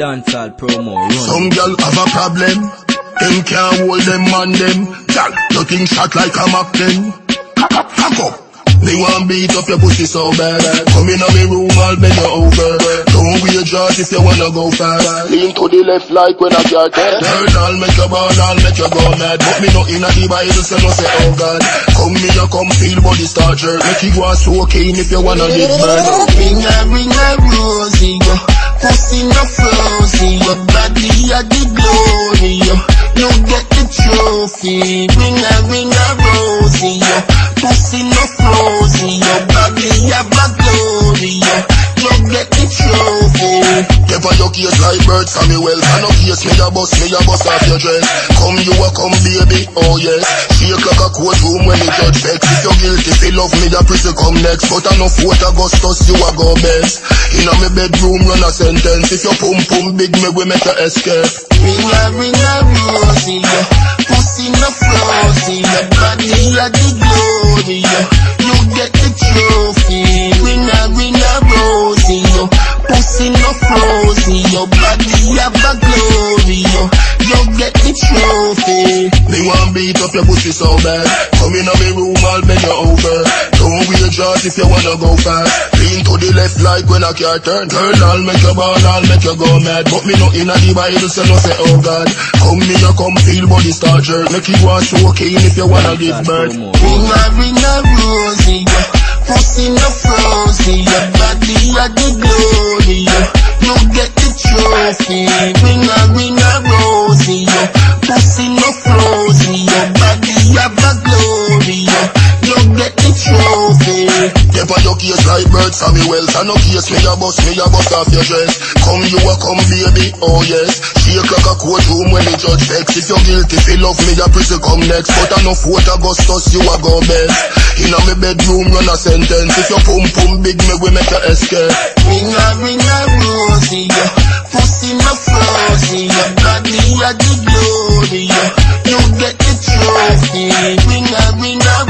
dancehall promo run. Some girl have a problem. Them can't hold them man them. Girl, nothing shot like a Mac 10. Cock up. They want beat up your pussy so bad. Come in on me room, I'll bend you over. Don't wear jaws if you wanna go fast. Lean to the left like when I car turn. Turn, I'll make you ball, I'll make you go mad. But me not in a the Bible, so no say oh God. Come me, you come feel body starter. Make you go so keen if you wanna live bad. Ring a ring a rosy, Pussy no flaws in your body a the glory, yo. You get the trophy. Never your case like birds from me well. I no case me a bust, me a bust off your dress. Come you a come baby, oh yes. Shake like a courtroom when the judge vex. If you're guilty, feel love me a prison come next. But I no fourth Augustus, you a go best. In a me bedroom, run a sentence. If you pum pum big, me we make a escape. Ring a ring a rosy, yo. Pussy no frozy, your body a the glory, yo. You get the trophy. A ring a rosy. Pussy no frozy, your body a the glory, You get the trophy. Me want beat up your pussy so bad. Come in a me room, I'll bend you over. Don't wear jaws if you wanna go fast. Lean to the left like when a car turn. Turn, I'll make you ball, I'll make you go mad. But me not in a the Bible, so no say oh God. Come me, you come feel body starter. Make you want keen if you wanna give birth. Ring a ring a rosy, yo. Pussy no frozy, your body a the glory, yo. You get the trophy. Ring a ring Never your case like birds from me wealth. I no case me a bust, me a bust off your dress. Come you a come baby, oh yes. Shake like a courtroom when the judge vex. If you're guilty, feel love me a prison come next. But I no fourth Augustus, you a go best. A me bedroom, run a sentence. If your pum pum big, me we make a escape. Ring a ring a rosy, yo. Pussy no your body a the glory, yo. You get the trophy. Ring a ring a